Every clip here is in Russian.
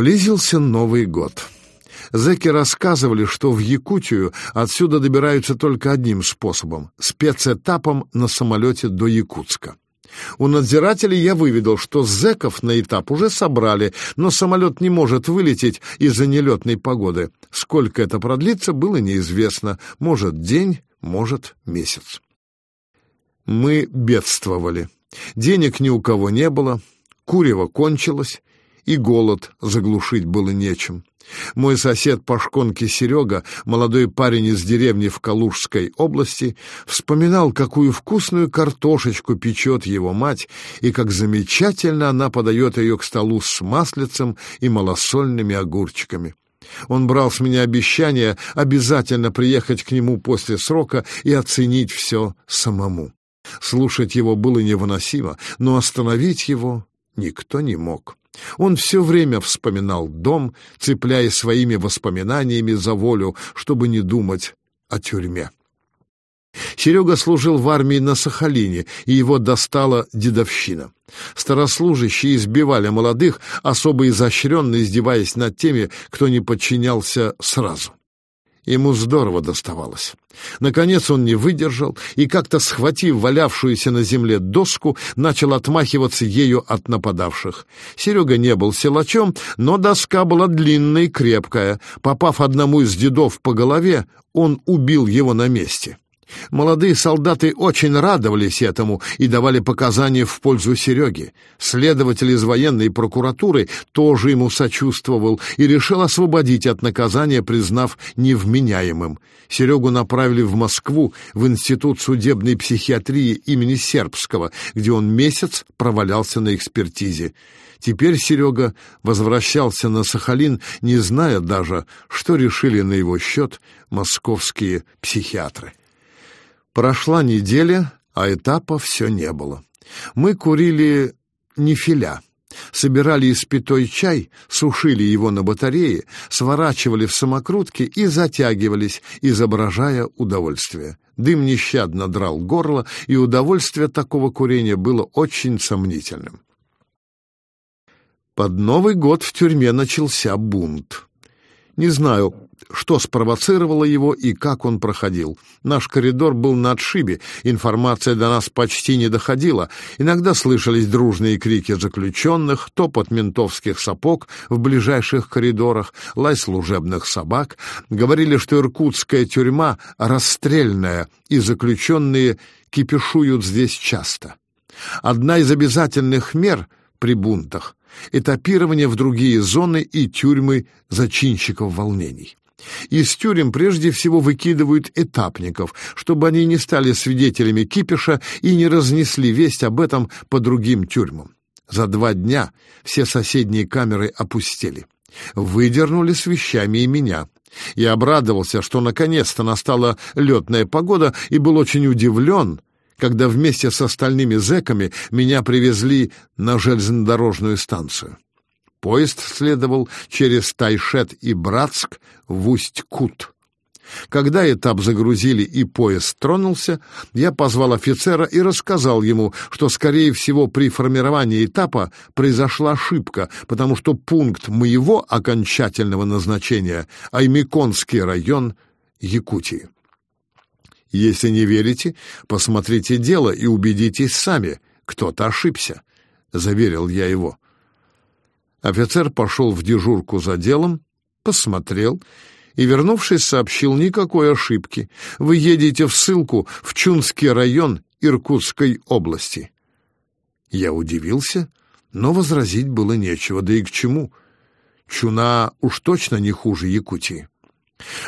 Близился Новый год. Зэки рассказывали, что в Якутию отсюда добираются только одним способом — спецэтапом на самолете до Якутска. У надзирателей я выведал, что зэков на этап уже собрали, но самолет не может вылететь из-за нелетной погоды. Сколько это продлится, было неизвестно. Может, день, может, месяц. Мы бедствовали. Денег ни у кого не было, курево кончилось, и голод заглушить было нечем. Мой сосед по шконке Серега, молодой парень из деревни в Калужской области, вспоминал, какую вкусную картошечку печет его мать и как замечательно она подает ее к столу с маслицем и малосольными огурчиками. Он брал с меня обещание обязательно приехать к нему после срока и оценить все самому. Слушать его было невыносимо, но остановить его никто не мог. Он все время вспоминал дом, цепляясь своими воспоминаниями за волю, чтобы не думать о тюрьме. Серега служил в армии на Сахалине, и его достала дедовщина. Старослужащие избивали молодых, особо изощренно издеваясь над теми, кто не подчинялся сразу. Ему здорово доставалось. Наконец он не выдержал и, как-то схватив валявшуюся на земле доску, начал отмахиваться ею от нападавших. Серега не был силачом, но доска была длинная и крепкая. Попав одному из дедов по голове, он убил его на месте. Молодые солдаты очень радовались этому и давали показания в пользу Сереги. Следователь из военной прокуратуры тоже ему сочувствовал и решил освободить от наказания, признав невменяемым. Серегу направили в Москву в Институт судебной психиатрии имени Сербского, где он месяц провалялся на экспертизе. Теперь Серега возвращался на Сахалин, не зная даже, что решили на его счет московские психиатры. Прошла неделя, а этапа все не было. Мы курили нефиля, собирали испятой чай, сушили его на батарее, сворачивали в самокрутки и затягивались, изображая удовольствие. Дым нещадно драл горло, и удовольствие такого курения было очень сомнительным. Под Новый год в тюрьме начался бунт. Не знаю, что спровоцировало его и как он проходил. Наш коридор был на отшибе, информация до нас почти не доходила. Иногда слышались дружные крики заключенных, топот ментовских сапог в ближайших коридорах, лай служебных собак. Говорили, что иркутская тюрьма расстрельная, и заключенные кипишуют здесь часто. Одна из обязательных мер при бунтах — этапирование в другие зоны и тюрьмы зачинщиков волнений. Из тюрем прежде всего выкидывают этапников, чтобы они не стали свидетелями кипиша и не разнесли весть об этом по другим тюрьмам. За два дня все соседние камеры опустели. Выдернули с вещами и меня. Я обрадовался, что наконец-то настала летная погода, и был очень удивлен, когда вместе с остальными зэками меня привезли на железнодорожную станцию. Поезд следовал через Тайшет и Братск в Усть-Кут. Когда этап загрузили и поезд тронулся, я позвал офицера и рассказал ему, что, скорее всего, при формировании этапа произошла ошибка, потому что пункт моего окончательного назначения — Аймиконский район Якутии. Если не верите, посмотрите дело и убедитесь сами, кто-то ошибся, — заверил я его. Офицер пошел в дежурку за делом, посмотрел и, вернувшись, сообщил никакой ошибки. Вы едете в ссылку в Чунский район Иркутской области. Я удивился, но возразить было нечего, да и к чему. Чуна уж точно не хуже Якутии.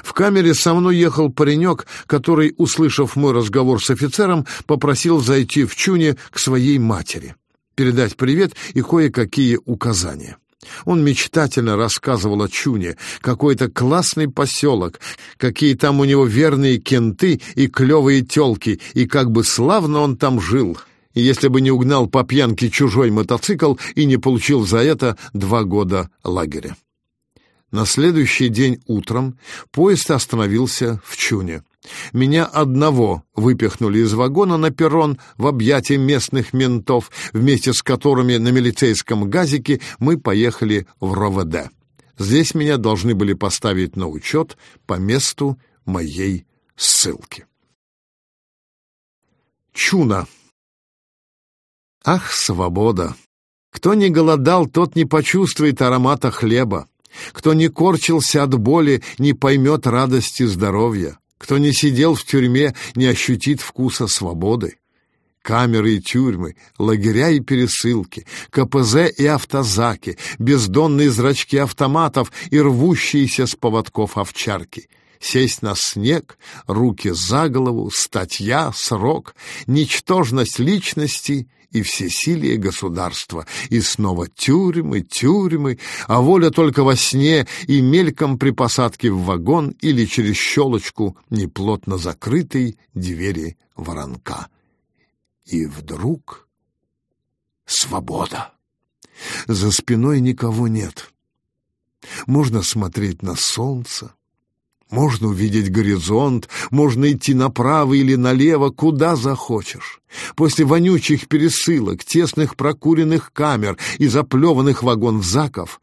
В камере со мной ехал паренек, который, услышав мой разговор с офицером, попросил зайти в Чуне к своей матери, передать привет и кое-какие указания. Он мечтательно рассказывал о Чуне, какой-то классный поселок, какие там у него верные кенты и клевые телки, и как бы славно он там жил, если бы не угнал по пьянке чужой мотоцикл и не получил за это два года лагеря. На следующий день утром поезд остановился в Чуне. Меня одного выпихнули из вагона на перрон в объятия местных ментов, вместе с которыми на милицейском газике мы поехали в РОВД. Здесь меня должны были поставить на учет по месту моей ссылки. Чуна. Ах, свобода! Кто не голодал, тот не почувствует аромата хлеба. Кто не корчился от боли, не поймет радости здоровья. Кто не сидел в тюрьме, не ощутит вкуса свободы. Камеры и тюрьмы, лагеря и пересылки, КПЗ и автозаки, бездонные зрачки автоматов и рвущиеся с поводков овчарки — сесть на снег, руки за голову, статья, срок, ничтожность личности и всесилие государства, и снова тюрьмы, тюрьмы, а воля только во сне и мельком при посадке в вагон или через щелочку неплотно закрытой двери воронка. И вдруг свобода. За спиной никого нет. Можно смотреть на солнце, можно увидеть горизонт, можно идти направо или налево, куда захочешь. После вонючих пересылок, тесных прокуренных камер и заплеванных вагон-заков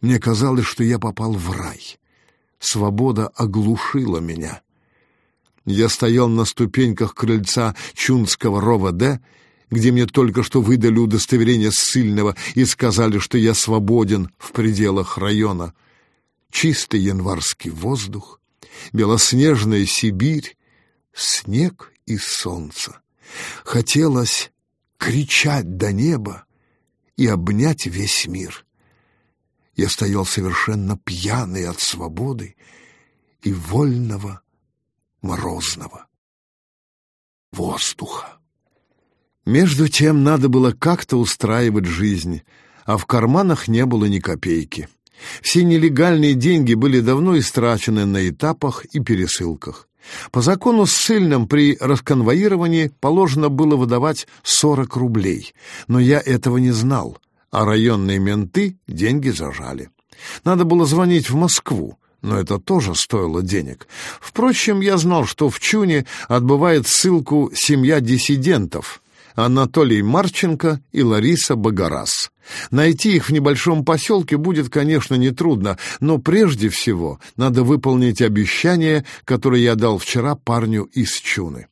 мне казалось, что я попал в рай. Свобода оглушила меня. Я стоял на ступеньках крыльца Чунского РОВД, где мне только что выдали удостоверение ссыльного и сказали, что я свободен в пределах района чистый январский воздух, белоснежная Сибирь, снег и солнце. Хотелось кричать до неба и обнять весь мир. Я стоял совершенно пьяный от свободы и вольного морозного воздуха. Между тем надо было как-то устраивать жизнь, а в карманах не было ни копейки. Все нелегальные деньги были давно истрачены на этапах и пересылках. По закону ссыльным при расконвоировании положено было выдавать 40 рублей, но я этого не знал, а районные менты деньги зажали. Надо было звонить в Москву, но это тоже стоило денег. Впрочем, я знал, что в Чуне отбывает ссылку семья диссидентов — Анатолий Марченко и Лариса Богораз. Найти их в небольшом поселке будет, конечно, нетрудно, но прежде всего надо выполнить обещание, которое я дал вчера парню из Чуны.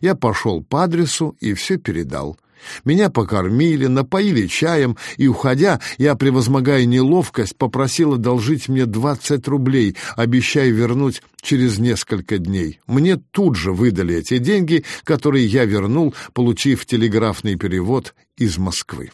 Я пошел по адресу и все передал. Меня покормили, напоили чаем, и, уходя, я, превозмогая неловкость, попросил одолжить мне двадцать рублей, обещая вернуть через несколько дней. Мне тут же выдали эти деньги, которые я вернул, получив телеграфный перевод из Москвы.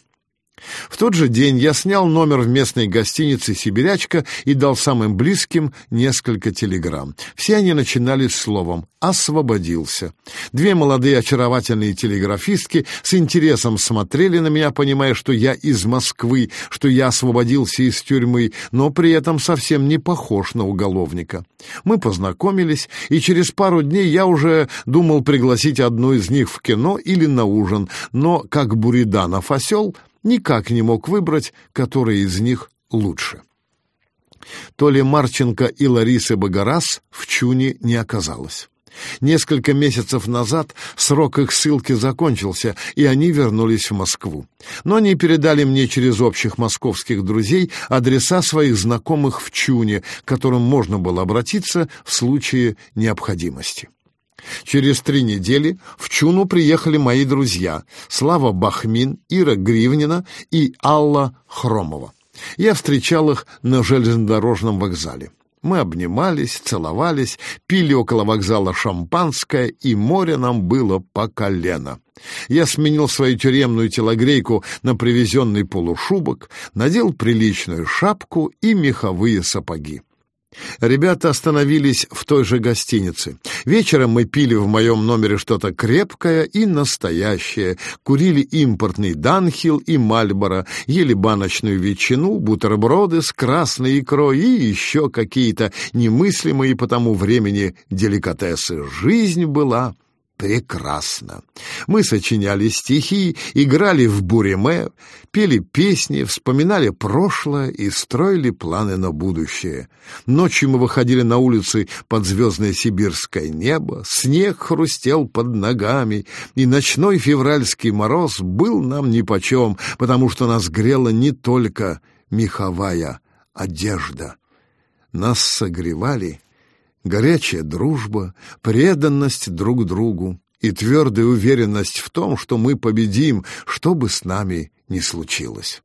В тот же день я снял номер в местной гостинице «Сибирячка» и дал самым близким несколько телеграмм. Все они начинались словом «освободился». Две молодые очаровательные телеграфистки с интересом смотрели на меня, понимая, что я из Москвы, что я освободился из тюрьмы, но при этом совсем не похож на уголовника. Мы познакомились, и через пару дней я уже думал пригласить одну из них в кино или на ужин, но, как Буриданов осел, никак не мог выбрать, который из них лучше. То ли Марченко и Ларисы Богораз в Чуне не оказалось. Несколько месяцев назад срок их ссылки закончился, и они вернулись в Москву. Но они передали мне через общих московских друзей адреса своих знакомых в Чуне, к которым можно было обратиться в случае необходимости. Через три недели в Чуну приехали мои друзья Слава Бахмин, Ира Гривнина и Алла Хромова. Я встречал их на железнодорожном вокзале. Мы обнимались, целовались, пили около вокзала шампанское, и море нам было по колено. Я сменил свою тюремную телогрейку на привезенный полушубок, надел приличную шапку и меховые сапоги. Ребята остановились в той же гостинице. Вечером мы пили в моем номере что-то крепкое и настоящее, курили импортный Данхил и Мальборо, ели баночную ветчину, бутерброды с красной икрой и еще какие-то немыслимые по тому времени деликатесы. Жизнь была прекрасно. Мы сочиняли стихи, играли в буреме, пели песни, вспоминали прошлое и строили планы на будущее. Ночью мы выходили на улицы под звездное сибирское небо, снег хрустел под ногами, и ночной февральский мороз был нам нипочем, потому что нас грела не только меховая одежда. Нас согревали горячая дружба, преданность друг другу и твердая уверенность в том, что мы победим, что бы с нами ни случилось.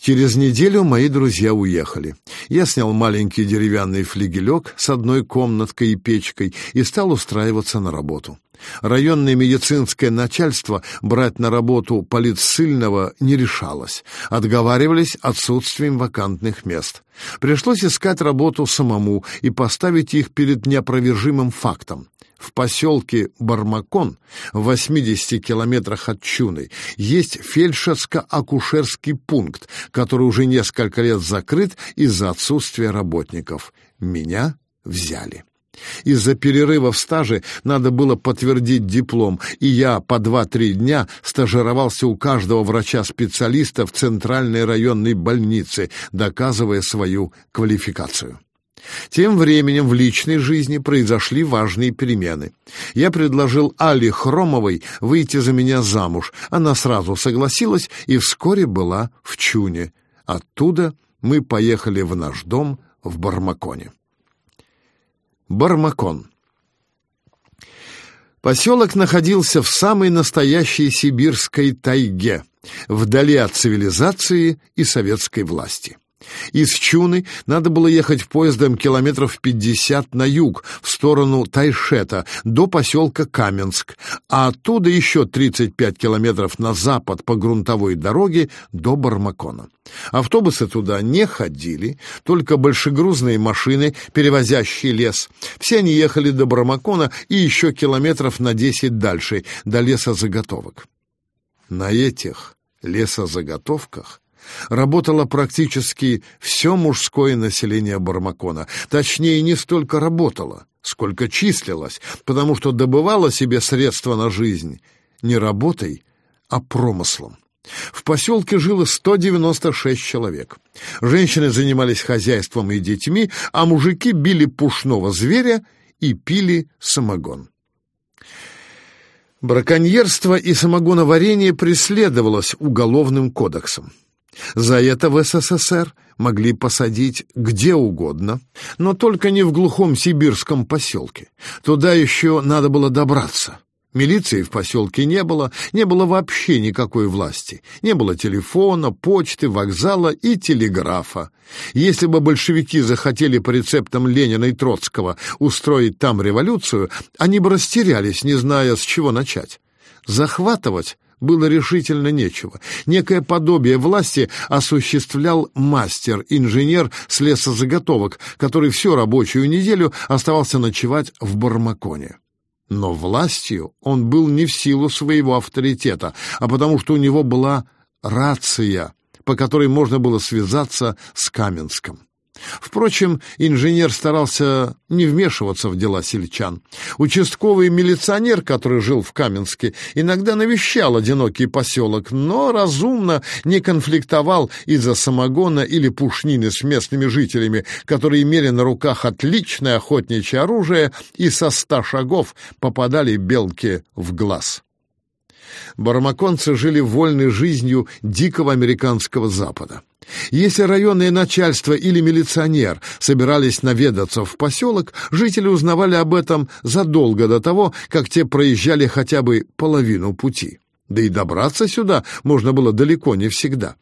Через неделю мои друзья уехали. Я снял маленький деревянный флигелек с одной комнаткой и печкой и стал устраиваться на работу. Районное медицинское начальство брать на работу политсыльного не решалось. Отговаривались отсутствием вакантных мест. Пришлось искать работу самому и поставить их перед неопровержимым фактом. В поселке Бармакон, в 80 километрах от Чуны, есть фельдшерско-акушерский пункт, который уже несколько лет закрыт из-за отсутствия работников. Меня взяли. Из-за перерыва в стаже надо было подтвердить диплом, и я по два-три дня стажировался у каждого врача-специалиста в центральной районной больнице, доказывая свою квалификацию. Тем временем в личной жизни произошли важные перемены. Я предложил Али Хромовой выйти за меня замуж. Она сразу согласилась и вскоре была в Чуне. Оттуда мы поехали в наш дом в Бармаконе. Бармакон. Поселок находился в самой настоящей сибирской тайге, вдали от цивилизации и советской власти. Из Чуны надо было ехать поездом километров пятьдесят на юг, в сторону Тайшета, до поселка Каменск, а оттуда еще тридцать пять километров на запад по грунтовой дороге до Бармакона. Автобусы туда не ходили, только большегрузные машины, перевозящие лес. Все они ехали до Бармакона и еще километров на десять дальше, до лесозаготовок. На этих лесозаготовках работало практически все мужское население Бармакона. Точнее, не столько работало, сколько числилось, потому что добывало себе средства на жизнь не работой, а промыслом. В поселке жило 196 человек. Женщины занимались хозяйством и детьми, а мужики били пушного зверя и пили самогон. Браконьерство и самогоноварение преследовалось уголовным кодексом. За это в СССР могли посадить где угодно, но только не в глухом сибирском поселке. Туда еще надо было добраться. Милиции в поселке не было, не было вообще никакой власти. Не было телефона, почты, вокзала и телеграфа. Если бы большевики захотели по рецептам Ленина и Троцкого устроить там революцию, они бы растерялись, не зная, с чего начать. Захватывать было решительно нечего. Некое подобие власти осуществлял мастер, инженер с лесозаготовок, который всю рабочую неделю оставался ночевать в Бармаконе. Но властью он был не в силу своего авторитета, а потому что у него была рация, по которой можно было связаться с Каменском. Впрочем, инженер старался не вмешиваться в дела сельчан. Участковый милиционер, который жил в Каменске, иногда навещал одинокий поселок, но разумно не конфликтовал из-за самогона или пушнины с местными жителями, которые имели на руках отличное охотничье оружие и со ста шагов попадали белке в глаз. Бармаконцы жили вольной жизнью дикого американского Запада. Если районное начальство или милиционер собирались наведаться в поселок, жители узнавали об этом задолго до того, как те проезжали хотя бы половину пути. Да и добраться сюда можно было далеко не всегда.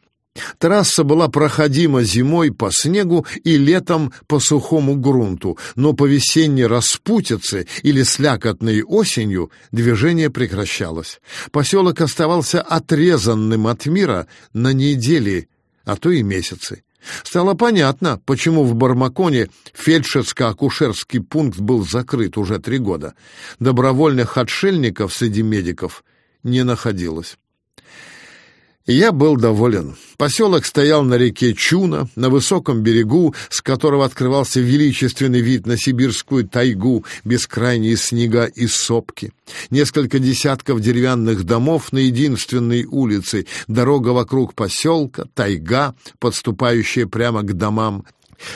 Трасса была проходима зимой по снегу и летом по сухому грунту, но по весенней распутице или слякотной осенью движение прекращалось. Поселок оставался отрезанным от мира на недели, а то и месяцы. Стало понятно, почему в Бармаконе фельдшерско-акушерский пункт был закрыт уже три года. Добровольных отшельников среди медиков не находилось. Я был доволен. Поселок стоял на реке Чуна, на высоком берегу, с которого открывался величественный вид на сибирскую тайгу, бескрайние снега и сопки. Несколько десятков деревянных домов на единственной улице, дорога вокруг поселка, тайга, подступающая прямо к домам,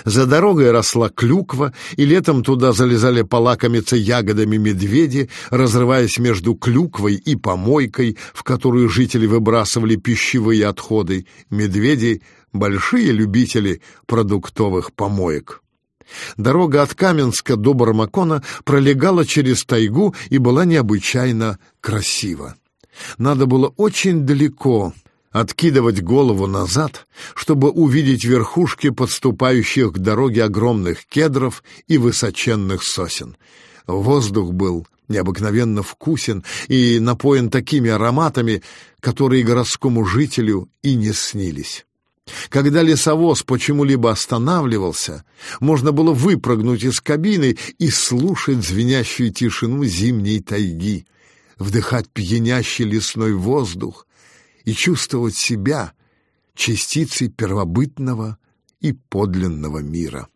За дорогой росла клюква, и летом туда залезали полакомиться ягодами медведи, разрываясь между клюквой и помойкой, в которую жители выбрасывали пищевые отходы. Медведи — большие любители продуктовых помоек. Дорога от Каменска до Бармакона пролегала через тайгу и была необычайно красива. Надо было очень далеко откидывать голову назад, чтобы увидеть верхушки подступающих к дороге огромных кедров и высоченных сосен. Воздух был необыкновенно вкусен и напоен такими ароматами, которые городскому жителю и не снились. Когда лесовоз почему-либо останавливался, можно было выпрыгнуть из кабины и слушать звенящую тишину зимней тайги, вдыхать пьянящий лесной воздух и чувствовать себя частицей первобытного и подлинного мира.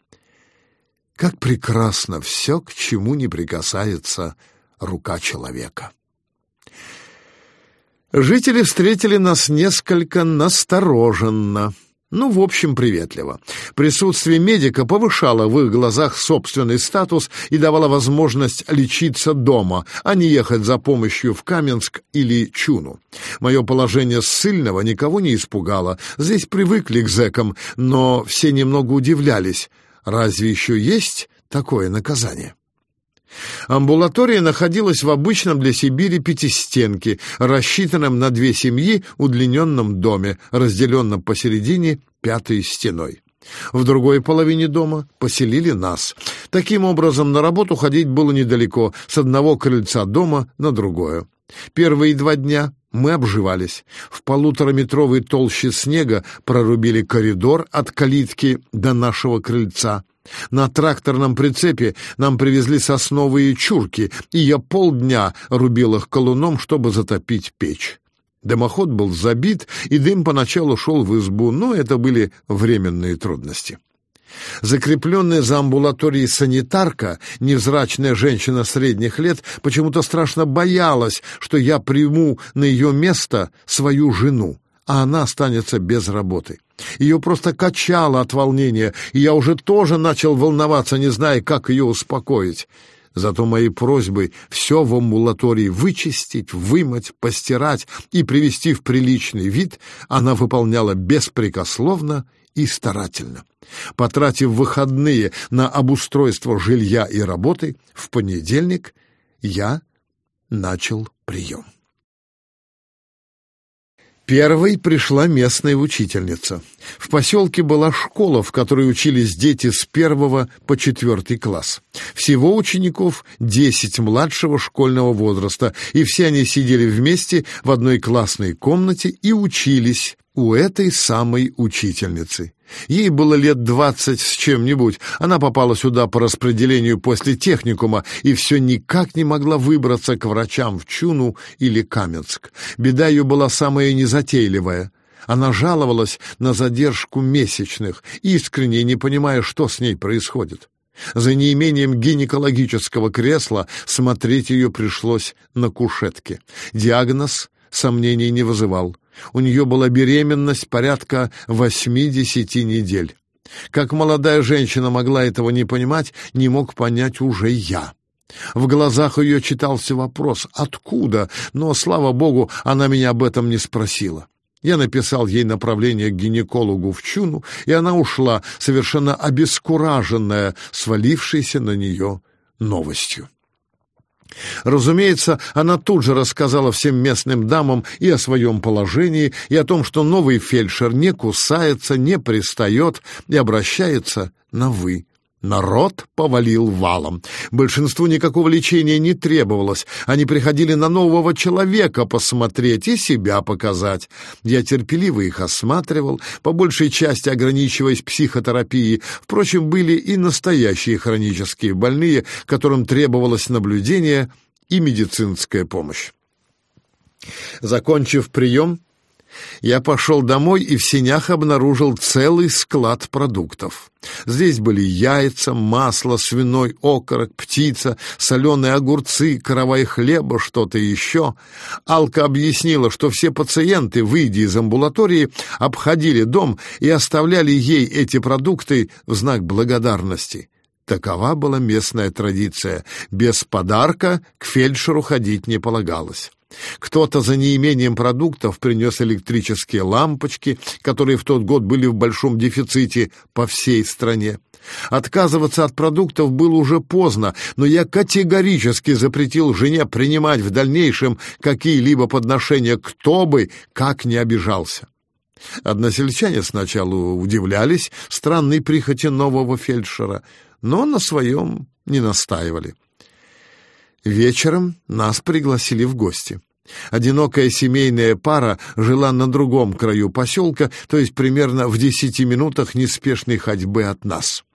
Как прекрасно все, к чему не прикасается рука человека. Жители встретили нас несколько настороженно. Ну, в общем, приветливо. Присутствие медика повышало в их глазах собственный статус и давало возможность лечиться дома, а не ехать за помощью в Каменск или Чуну. Мое положение ссыльного никого не испугало. Здесь привыкли к зэкам, но все немного удивлялись. Разве еще есть такое наказание? Амбулатория находилась в обычном для Сибири пятистенке, рассчитанном на две семьи удлиненном доме, разделенном посередине пятой стеной. В другой половине дома поселили нас. Таким образом, на работу ходить было недалеко, с одного крыльца дома на другое. Первые два дня мы обживались. В полутораметровой толще снега прорубили коридор от калитки до нашего крыльца. На тракторном прицепе нам привезли сосновые чурки, и я полдня рубил их колуном, чтобы затопить печь. Дымоход был забит, и дым поначалу шел в избу, но это были временные трудности. Закрепленная за амбулаторией санитарка, невзрачная женщина средних лет, почему-то страшно боялась, что я приму на ее место свою жену, а она останется без работы. Ее просто качало от волнения, и я уже тоже начал волноваться, не зная, как ее успокоить. Зато мои просьбы все в амбулатории вычистить, вымыть, постирать и привести в приличный вид она выполняла беспрекословно и старательно. Потратив выходные на обустройство жилья и работы, в понедельник я начал прием. Первой пришла местная учительница. В поселке была школа, в которой учились дети с первого по четвертый класс. Всего учеников десять младшего школьного возраста, и все они сидели вместе в одной классной комнате и учились у этой самой учительницы. Ей было лет двадцать с чем-нибудь. Она попала сюда по распределению после техникума и все никак не могла выбраться к врачам в Чуну или Каменск. Беда ее была самая незатейливая. Она жаловалась на задержку месячных, искренне не понимая, что с ней происходит. За неимением гинекологического кресла смотреть ее пришлось на кушетке. Диагноз сомнений не вызывал. У нее была беременность порядка восьми-десяти недель. Как молодая женщина могла этого не понимать, не мог понять уже я. В глазах ее читался вопрос «Откуда?», но, слава богу, она меня об этом не спросила. Я написал ей направление к гинекологу в Чуну, и она ушла, совершенно обескураженная, свалившейся на нее новостью. Разумеется, она тут же рассказала всем местным дамам и о своем положении, и о том, что новый фельдшер не кусается, не пристает и обращается на «вы». Народ повалил валом. Большинству никакого лечения не требовалось. Они приходили на нового человека посмотреть и себя показать. Я терпеливо их осматривал, по большей части ограничиваясь психотерапией. Впрочем, были и настоящие хронические больные, которым требовалось наблюдение и медицинская помощь. Закончив прием, Я пошел домой и в сенях обнаружил целый склад продуктов. Здесь были яйца, масло, свиной окорок, птица, соленые огурцы, каравай хлеба, что-то еще. Алка объяснила, что все пациенты, выйдя из амбулатории, обходили дом и оставляли ей эти продукты в знак благодарности. Такова была местная традиция. Без подарка к фельдшеру ходить не полагалось. Кто-то за неимением продуктов принес электрические лампочки, которые в тот год были в большом дефиците по всей стране. Отказываться от продуктов было уже поздно, но я категорически запретил жене принимать в дальнейшем какие-либо подношения, кто бы как не обижался. Односельчане сначала удивлялись странной прихоти нового фельдшера, но на своем не настаивали. Вечером нас пригласили в гости. Одинокая семейная пара жила на другом краю поселка, то есть примерно в десяти минутах неспешной ходьбы от нас.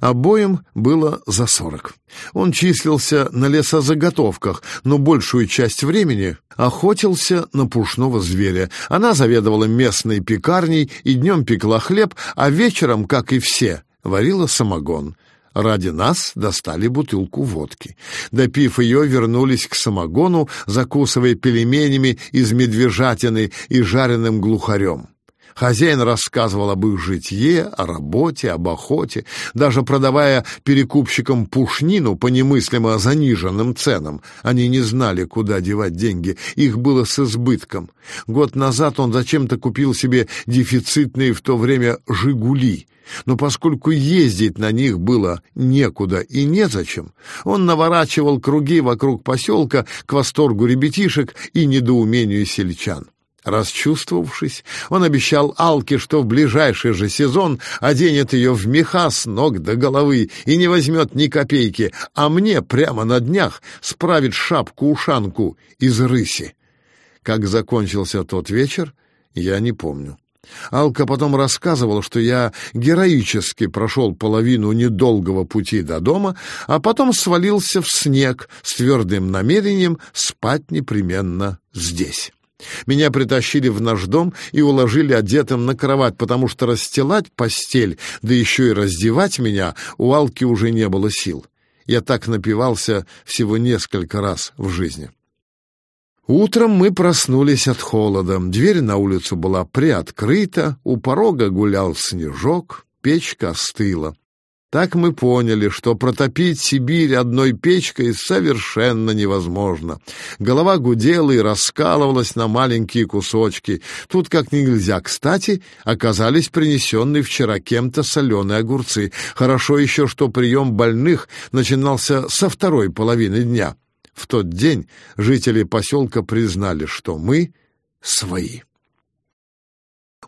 Обоим было за сорок. Он числился на лесозаготовках, но большую часть времени охотился на пушного зверя. Она заведовала местной пекарней и днем пекла хлеб, а вечером, как и все, варила самогон. Ради нас достали бутылку водки. Допив ее, вернулись к самогону, закусывая пельменями из медвежатины и жареным глухарем. Хозяин рассказывал об их житье, о работе, об охоте, даже продавая перекупщикам пушнину по немыслимо заниженным ценам. Они не знали, куда девать деньги, их было с избытком. Год назад он зачем-то купил себе дефицитные в то время «Жигули», но поскольку ездить на них было некуда и незачем, он наворачивал круги вокруг поселка к восторгу ребятишек и недоумению сельчан. Расчувствовавшись, он обещал Алке, что в ближайший же сезон оденет ее в меха с ног до головы и не возьмет ни копейки, а мне прямо на днях справит шапку-ушанку из рыси. Как закончился тот вечер, я не помню. Алка потом рассказывала, что я героически прошел половину недолгого пути до дома, а потом свалился в снег с твердым намерением спать непременно здесь. Меня притащили в наш дом и уложили одетым на кровать, потому что расстилать постель, да еще и раздевать меня, у Алки уже не было сил. Я так напивался всего несколько раз в жизни. Утром мы проснулись от холода. Дверь на улицу была приоткрыта, у порога гулял снежок, печка остыла. Так мы поняли, что протопить Сибирь одной печкой совершенно невозможно. Голова гудела и раскалывалась на маленькие кусочки. Тут как нельзя кстати оказались принесенные вчера кем-то соленые огурцы. Хорошо еще, что прием больных начинался со второй половины дня. В тот день жители поселка признали, что мы свои.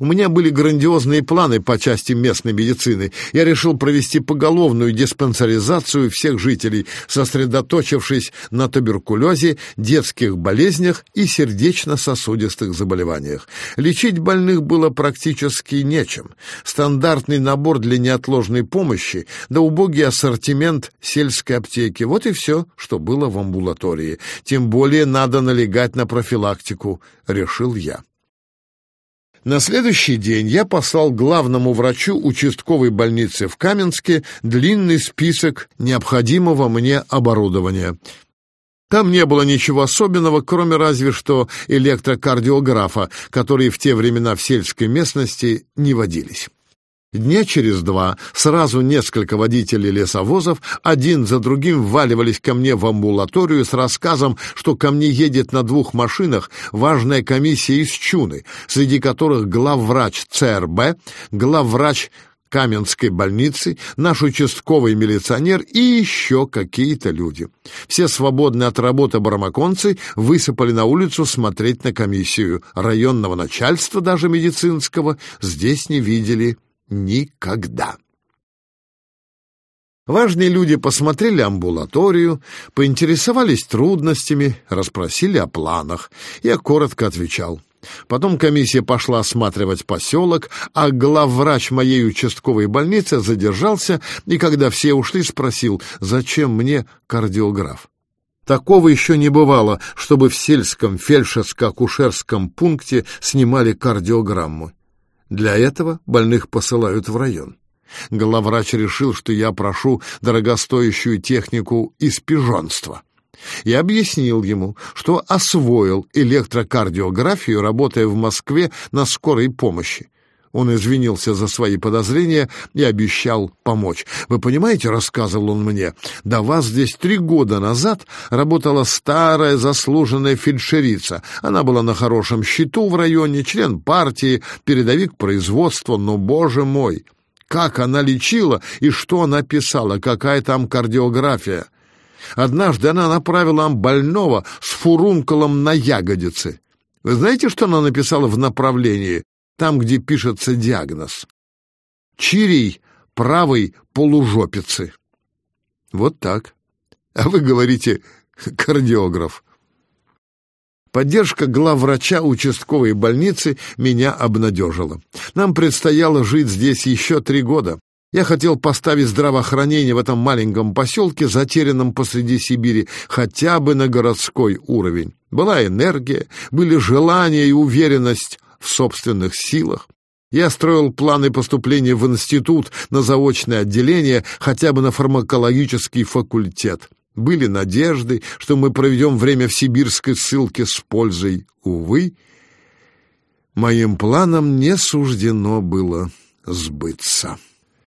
У меня были грандиозные планы по части местной медицины. Я решил провести поголовную диспансеризацию всех жителей, сосредоточившись на туберкулезе, детских болезнях и сердечно-сосудистых заболеваниях. Лечить больных было практически нечем. Стандартный набор для неотложной помощи, да убогий ассортимент сельской аптеки. Вот и все, что было в амбулатории. Тем более надо налегать на профилактику, решил я. На следующий день я послал главному врачу участковой больницы в Каменске длинный список необходимого мне оборудования. Там не было ничего особенного, кроме разве что электрокардиографа, которые в те времена в сельской местности не водились. Дня через два сразу несколько водителей лесовозов один за другим вваливались ко мне в амбулаторию с рассказом, что ко мне едет на двух машинах важная комиссия из Чуны, среди которых главврач ЦРБ, главврач Каменской больницы, наш участковый милиционер и еще какие-то люди. Все свободные от работы бармаконцы высыпали на улицу смотреть на комиссию. Районного начальства, даже медицинского, здесь не видели никогда. Важные люди посмотрели амбулаторию, поинтересовались трудностями, расспросили о планах. Я коротко отвечал. Потом комиссия пошла осматривать поселок, а главврач моей участковой больницы задержался и, когда все ушли, спросил, зачем мне кардиограф. Такого еще не бывало, чтобы в сельском фельдшерско-акушерском пункте снимали кардиограмму. Для этого больных посылают в район. Главврач решил, что я прошу дорогостоящую технику из пижонства. Я объяснил ему, что освоил электрокардиографию, работая в Москве на скорой помощи. Он извинился за свои подозрения и обещал помочь. «Вы понимаете, — рассказывал он мне, — до вас здесь три года назад работала старая заслуженная фельдшерица. Она была на хорошем счету в районе, член партии, передовик производства, но, боже мой!» Как она лечила и что она писала, какая там кардиография. Однажды она направила нам больного с фурункулом на ягодице. Вы знаете, что она написала в направлении? Там, где пишется диагноз. Чирий правой полужопицы. Вот так. А вы говорите кардиограф. Поддержка главврача участковой больницы меня обнадежила. Нам предстояло жить здесь еще три года. Я хотел поставить здравоохранение в этом маленьком поселке, затерянном посреди Сибири, хотя бы на городской уровень. Была энергия, были желания и уверенность в собственных силах. Я строил планы поступления в институт на заочное отделение, хотя бы на фармакологический факультет. Были надежды, что мы проведем время в сибирской ссылке с пользой. Увы, моим планам не суждено было сбыться.